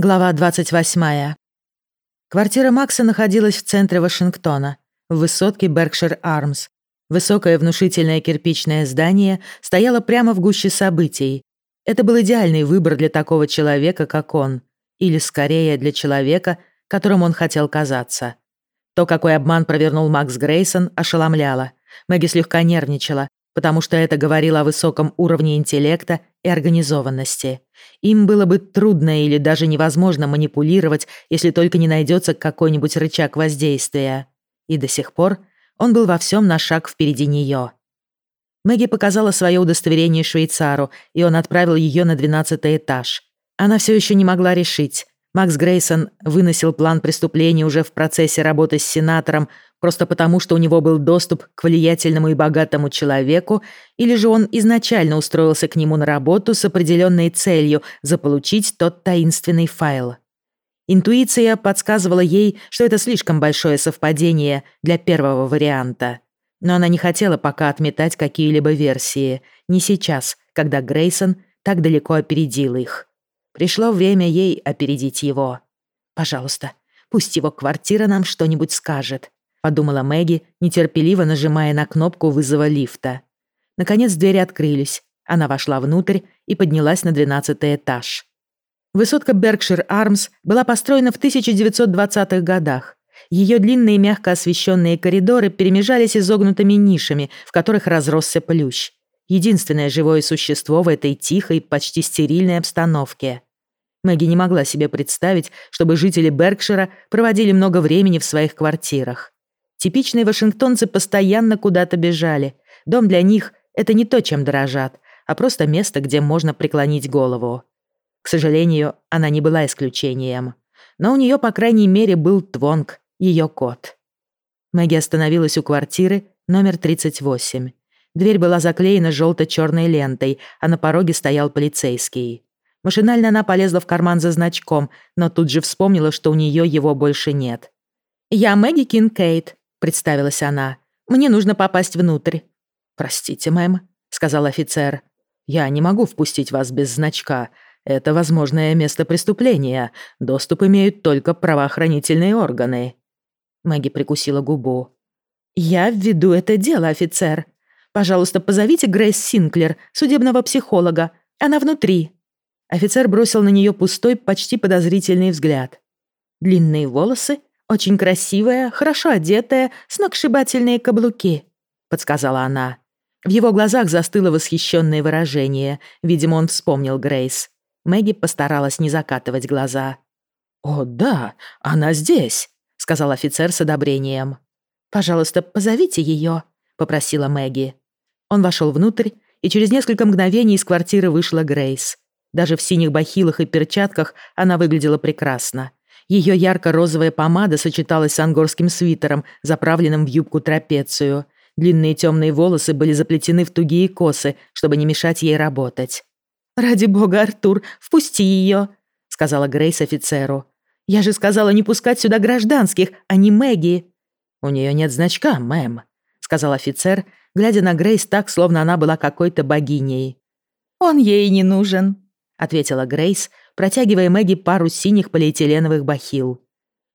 Глава 28. Квартира Макса находилась в центре Вашингтона, в высотке Беркшир Армс. Высокое внушительное кирпичное здание стояло прямо в гуще событий. Это был идеальный выбор для такого человека, как он. Или, скорее, для человека, которым он хотел казаться. То, какой обман провернул Макс Грейсон, ошеломляло. Мэгги слегка нервничала, потому что это говорило о высоком уровне интеллекта и организованности. Им было бы трудно или даже невозможно манипулировать, если только не найдется какой-нибудь рычаг воздействия. И до сих пор он был во всем на шаг впереди нее. Мэгги показала свое удостоверение швейцару, и он отправил ее на двенадцатый этаж. Она все еще не могла решить. Макс Грейсон выносил план преступления уже в процессе работы с сенатором, просто потому, что у него был доступ к влиятельному и богатому человеку, или же он изначально устроился к нему на работу с определенной целью заполучить тот таинственный файл. Интуиция подсказывала ей, что это слишком большое совпадение для первого варианта. Но она не хотела пока отметать какие-либо версии, не сейчас, когда Грейсон так далеко опередил их. Пришло время ей опередить его. «Пожалуйста, пусть его квартира нам что-нибудь скажет», подумала Мэгги, нетерпеливо нажимая на кнопку вызова лифта. Наконец двери открылись. Она вошла внутрь и поднялась на двенадцатый этаж. Высотка Беркшир Армс была построена в 1920-х годах. Ее длинные мягко освещенные коридоры перемежались изогнутыми нишами, в которых разросся плющ. Единственное живое существо в этой тихой, почти стерильной обстановке. Мэгги не могла себе представить, чтобы жители Беркшира проводили много времени в своих квартирах. Типичные вашингтонцы постоянно куда-то бежали. Дом для них — это не то, чем дорожат, а просто место, где можно преклонить голову. К сожалению, она не была исключением. Но у нее, по крайней мере, был Твонг, ее кот. Мэгги остановилась у квартиры номер 38. Дверь была заклеена желто-черной лентой, а на пороге стоял полицейский. Машинально она полезла в карман за значком, но тут же вспомнила, что у нее его больше нет. «Я Мэгги Кинкейт», — представилась она. «Мне нужно попасть внутрь». «Простите, мэм», — сказал офицер. «Я не могу впустить вас без значка. Это возможное место преступления. Доступ имеют только правоохранительные органы». Мэгги прикусила губу. «Я введу это дело, офицер. Пожалуйста, позовите Грейс Синклер, судебного психолога. Она внутри». Офицер бросил на нее пустой, почти подозрительный взгляд. Длинные волосы, «Очень красивая, хорошо одетая, сногсшибательные каблуки», — подсказала она. В его глазах застыло восхищенное выражение. Видимо, он вспомнил Грейс. Мэгги постаралась не закатывать глаза. «О, да, она здесь», — сказал офицер с одобрением. «Пожалуйста, позовите ее», — попросила Мэгги. Он вошел внутрь, и через несколько мгновений из квартиры вышла Грейс. Даже в синих бахилах и перчатках она выглядела прекрасно. Ее ярко-розовая помада сочеталась с ангорским свитером, заправленным в юбку-трапецию. Длинные темные волосы были заплетены в тугие косы, чтобы не мешать ей работать. «Ради бога, Артур, впусти ее», — сказала Грейс офицеру. «Я же сказала не пускать сюда гражданских, а не Мэгги». «У нее нет значка, мэм», — сказал офицер, глядя на Грейс так, словно она была какой-то богиней. «Он ей не нужен», — ответила Грейс, протягивая Мэгги пару синих полиэтиленовых бахил.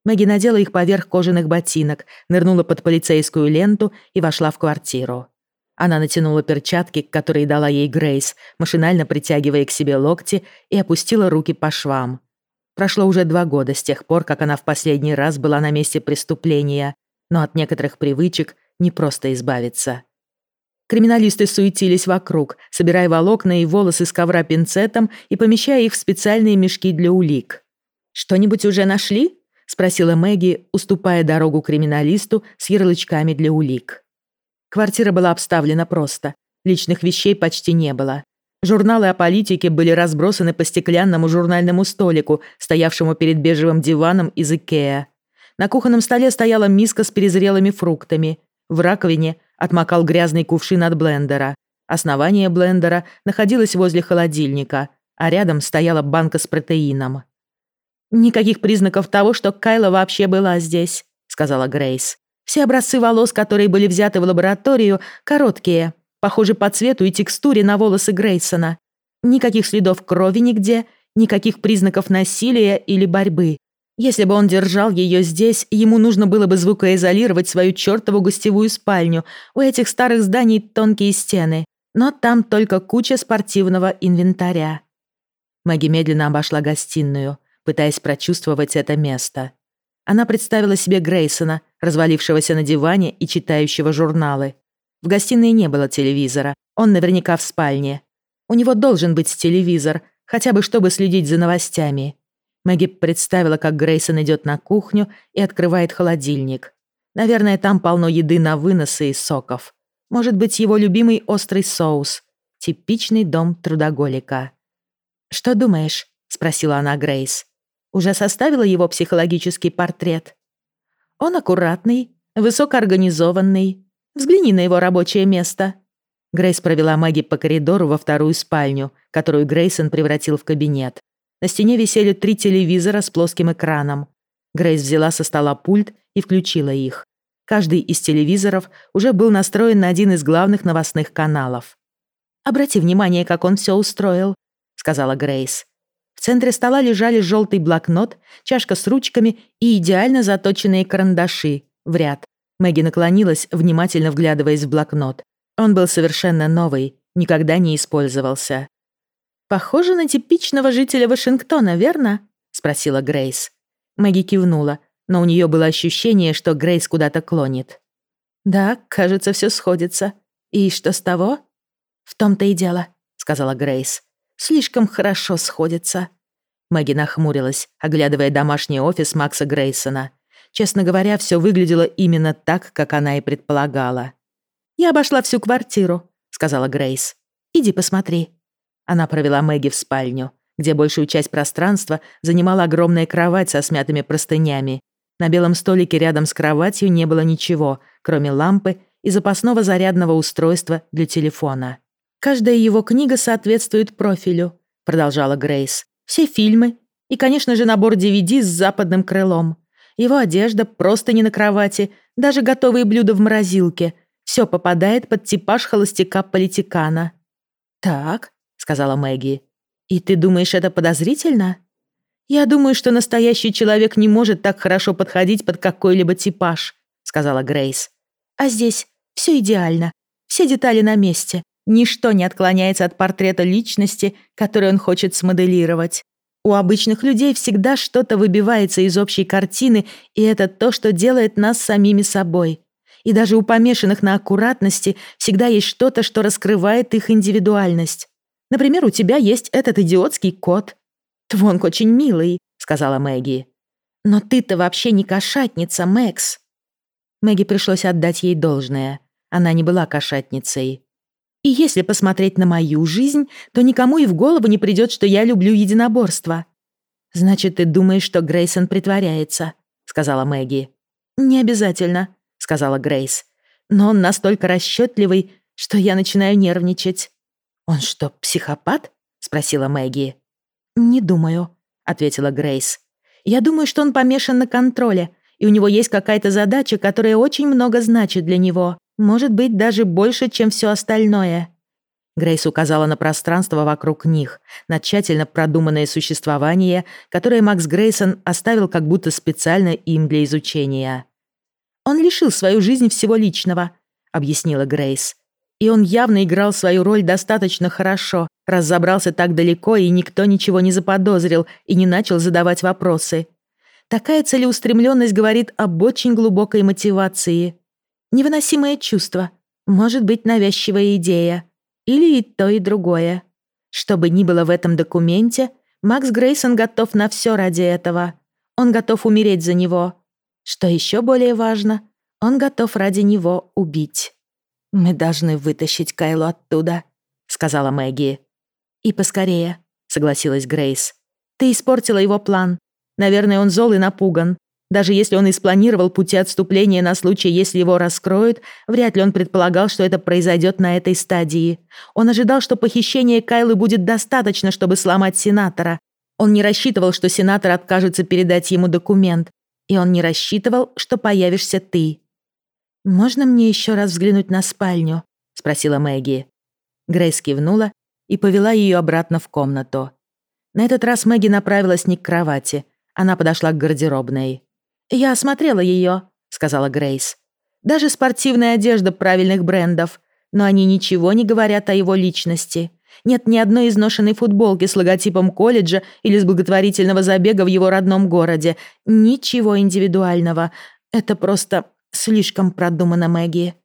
Мэгги надела их поверх кожаных ботинок, нырнула под полицейскую ленту и вошла в квартиру. Она натянула перчатки, которые дала ей Грейс, машинально притягивая к себе локти и опустила руки по швам. Прошло уже два года с тех пор, как она в последний раз была на месте преступления, но от некоторых привычек не просто избавиться. Криминалисты суетились вокруг, собирая волокна и волосы с ковра пинцетом и помещая их в специальные мешки для улик. «Что-нибудь уже нашли?» — спросила Мэгги, уступая дорогу криминалисту с ярлычками для улик. Квартира была обставлена просто. Личных вещей почти не было. Журналы о политике были разбросаны по стеклянному журнальному столику, стоявшему перед бежевым диваном из Икеа. На кухонном столе стояла миска с перезрелыми фруктами. В раковине отмокал грязный кувшин от блендера. Основание блендера находилось возле холодильника, а рядом стояла банка с протеином. «Никаких признаков того, что Кайла вообще была здесь», — сказала Грейс. «Все образцы волос, которые были взяты в лабораторию, короткие, похожи по цвету и текстуре на волосы Грейсона. Никаких следов крови нигде Никаких признаков насилия или борьбы. Если бы он держал ее здесь, ему нужно было бы звукоизолировать свою чертову гостевую спальню. У этих старых зданий тонкие стены, но там только куча спортивного инвентаря. Мэгги медленно обошла гостиную, пытаясь прочувствовать это место. Она представила себе Грейсона, развалившегося на диване и читающего журналы. В гостиной не было телевизора, он наверняка в спальне. У него должен быть телевизор, хотя бы чтобы следить за новостями. Мэгги представила, как Грейсон идет на кухню и открывает холодильник. Наверное, там полно еды на выносы и соков. Может быть, его любимый острый соус. Типичный дом трудоголика. «Что думаешь?» — спросила она Грейс. «Уже составила его психологический портрет?» «Он аккуратный, высокоорганизованный. Взгляни на его рабочее место». Грейс провела Мэгги по коридору во вторую спальню, которую Грейсон превратил в кабинет. На стене висели три телевизора с плоским экраном. Грейс взяла со стола пульт и включила их. Каждый из телевизоров уже был настроен на один из главных новостных каналов. «Обрати внимание, как он все устроил», — сказала Грейс. В центре стола лежали желтый блокнот, чашка с ручками и идеально заточенные карандаши в ряд. Мэгги наклонилась, внимательно вглядываясь в блокнот. Он был совершенно новый, никогда не использовался. «Похоже на типичного жителя Вашингтона, верно?» — спросила Грейс. Мэгги кивнула, но у нее было ощущение, что Грейс куда-то клонит. «Да, кажется, все сходится. И что с того?» «В том-то и дело», — сказала Грейс. «Слишком хорошо сходится». Мэгги нахмурилась, оглядывая домашний офис Макса Грейсона. Честно говоря, все выглядело именно так, как она и предполагала. «Я обошла всю квартиру», — сказала Грейс. «Иди посмотри». Она провела Мэгги в спальню, где большую часть пространства занимала огромная кровать со смятыми простынями. На белом столике рядом с кроватью не было ничего, кроме лампы и запасного зарядного устройства для телефона. «Каждая его книга соответствует профилю», — продолжала Грейс. «Все фильмы и, конечно же, набор DVD с западным крылом. Его одежда просто не на кровати, даже готовые блюда в морозилке. Все попадает под типаж холостяка-политикана». «Так», сказала Мэгги. «И ты думаешь, это подозрительно?» «Я думаю, что настоящий человек не может так хорошо подходить под какой-либо типаж», сказала Грейс. «А здесь все идеально. Все детали на месте. Ничто не отклоняется от портрета личности, который он хочет смоделировать. У обычных людей всегда что-то выбивается из общей картины, и это то, что делает нас самими собой. И даже у помешанных на аккуратности всегда есть что-то, что раскрывает их индивидуальность. Например, у тебя есть этот идиотский кот. Твонк очень милый», — сказала Мэгги. «Но ты-то вообще не кошатница, Мэкс». Мэгги пришлось отдать ей должное. Она не была кошатницей. «И если посмотреть на мою жизнь, то никому и в голову не придет, что я люблю единоборство». «Значит, ты думаешь, что Грейсон притворяется», — сказала Мэгги. «Не обязательно», — сказала Грейс. «Но он настолько расчетливый, что я начинаю нервничать». «Он что, психопат?» — спросила Мэгги. «Не думаю», — ответила Грейс. «Я думаю, что он помешан на контроле, и у него есть какая-то задача, которая очень много значит для него. Может быть, даже больше, чем все остальное». Грейс указала на пространство вокруг них, на тщательно продуманное существование, которое Макс Грейсон оставил как будто специально им для изучения. «Он лишил свою жизнь всего личного», — объяснила Грейс. И он явно играл свою роль достаточно хорошо, раз забрался так далеко, и никто ничего не заподозрил и не начал задавать вопросы. Такая целеустремленность говорит об очень глубокой мотивации. Невыносимое чувство, может быть, навязчивая идея. Или и то, и другое. Что бы ни было в этом документе, Макс Грейсон готов на все ради этого. Он готов умереть за него. Что еще более важно, он готов ради него убить. «Мы должны вытащить Кайлу оттуда», — сказала Мэгги. «И поскорее», — согласилась Грейс. «Ты испортила его план. Наверное, он зол и напуган. Даже если он и спланировал пути отступления на случай, если его раскроют, вряд ли он предполагал, что это произойдет на этой стадии. Он ожидал, что похищение Кайлы будет достаточно, чтобы сломать сенатора. Он не рассчитывал, что сенатор откажется передать ему документ. И он не рассчитывал, что появишься ты. «Можно мне еще раз взглянуть на спальню?» — спросила Мэгги. Грейс кивнула и повела ее обратно в комнату. На этот раз Мэгги направилась не к кровати. Она подошла к гардеробной. «Я осмотрела ее», — сказала Грейс. «Даже спортивная одежда правильных брендов. Но они ничего не говорят о его личности. Нет ни одной изношенной футболки с логотипом колледжа или с благотворительного забега в его родном городе. Ничего индивидуального. Это просто слишком продумано, Мэгги».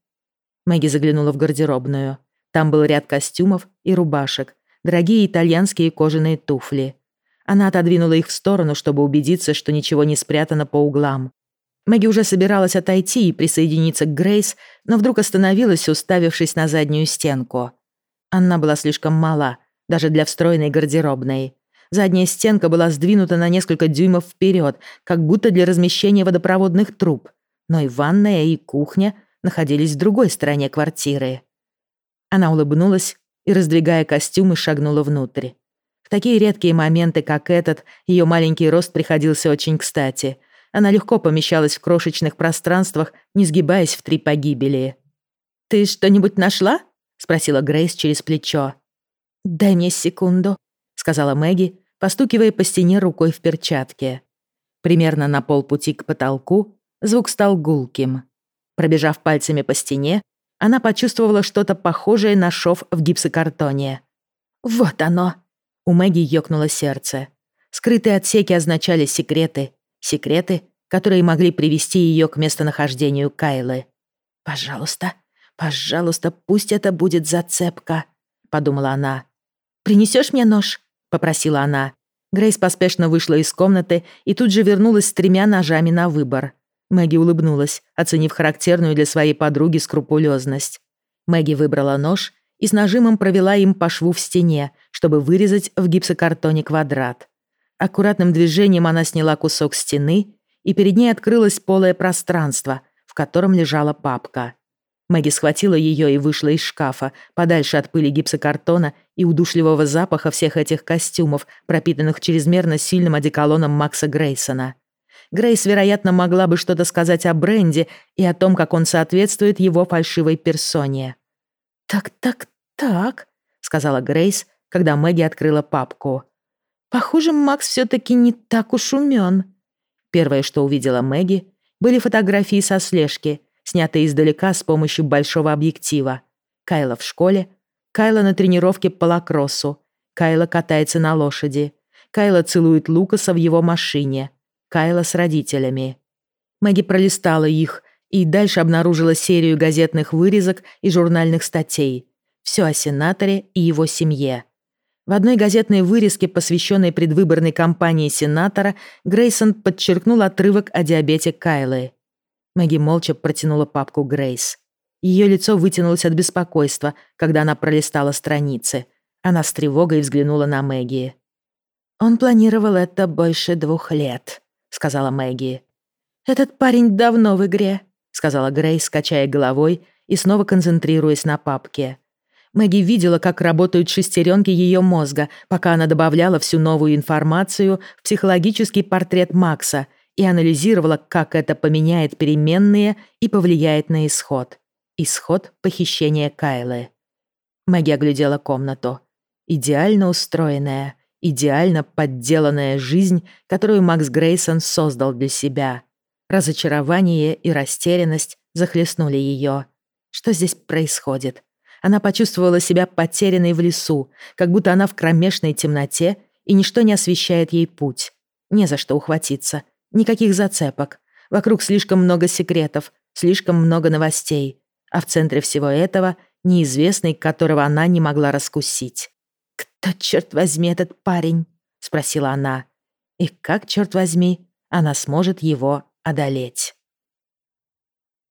Мэгги заглянула в гардеробную. Там был ряд костюмов и рубашек, дорогие итальянские кожаные туфли. Она отодвинула их в сторону, чтобы убедиться, что ничего не спрятано по углам. Мэгги уже собиралась отойти и присоединиться к Грейс, но вдруг остановилась, уставившись на заднюю стенку. Она была слишком мала, даже для встроенной гардеробной. Задняя стенка была сдвинута на несколько дюймов вперед, как будто для размещения водопроводных труб. Но и ванная, и кухня находились в другой стороне квартиры. Она улыбнулась и, раздвигая костюмы, шагнула внутрь. В такие редкие моменты, как этот, ее маленький рост приходился очень кстати. Она легко помещалась в крошечных пространствах, не сгибаясь в три погибели. «Ты что-нибудь нашла?» — спросила Грейс через плечо. «Дай мне секунду», — сказала Мэгги, постукивая по стене рукой в перчатке. Примерно на полпути к потолку звук стал гулким. Пробежав пальцами по стене, она почувствовала что-то похожее на шов в гипсокартоне. «Вот оно!» У Мэгги ёкнуло сердце. Скрытые отсеки означали секреты. Секреты, которые могли привести ее к местонахождению Кайлы. «Пожалуйста, пожалуйста, пусть это будет зацепка», — подумала она. «Принесёшь мне нож?» — попросила она. Грейс поспешно вышла из комнаты и тут же вернулась с тремя ножами на выбор. Мэгги улыбнулась, оценив характерную для своей подруги скрупулезность. Мэгги выбрала нож и с нажимом провела им по шву в стене, чтобы вырезать в гипсокартоне квадрат. Аккуратным движением она сняла кусок стены, и перед ней открылось полое пространство, в котором лежала папка. Мэгги схватила ее и вышла из шкафа, подальше от пыли гипсокартона и удушливого запаха всех этих костюмов, пропитанных чрезмерно сильным одеколоном Макса Грейсона. Грейс, вероятно, могла бы что-то сказать о Бренде и о том, как он соответствует его фальшивой персоне. «Так, так, так», — сказала Грейс, когда Мэгги открыла папку. «Похоже, Макс все-таки не так уж умен». Первое, что увидела Мэгги, были фотографии со слежки, снятые издалека с помощью большого объектива. Кайла в школе, Кайла на тренировке по лакроссу, Кайла катается на лошади, Кайла целует Лукаса в его машине, Кайла с родителями. Мэгги пролистала их и дальше обнаружила серию газетных вырезок и журнальных статей. Все о сенаторе и его семье. В одной газетной вырезке, посвященной предвыборной кампании сенатора, Грейсон подчеркнул отрывок о диабете Кайлы. Мэгги молча протянула папку Грейс. Ее лицо вытянулось от беспокойства, когда она пролистала страницы. Она с тревогой взглянула на Мэгги. «Он планировал это больше двух лет», — сказала Мэгги. «Этот парень давно в игре», — сказала Грейс, качая головой и снова концентрируясь на папке. Мэгги видела, как работают шестеренки ее мозга, пока она добавляла всю новую информацию в психологический портрет Макса и анализировала, как это поменяет переменные и повлияет на исход. Исход похищения Кайлы. Мэгги оглядела комнату. Идеально устроенная, идеально подделанная жизнь, которую Макс Грейсон создал для себя. Разочарование и растерянность захлестнули ее. Что здесь происходит? Она почувствовала себя потерянной в лесу, как будто она в кромешной темноте, и ничто не освещает ей путь. Не за что ухватиться, никаких зацепок. Вокруг слишком много секретов, слишком много новостей. А в центре всего этого неизвестный, которого она не могла раскусить. «Кто, черт возьми, этот парень?» — спросила она. «И как, черт возьми, она сможет его одолеть?»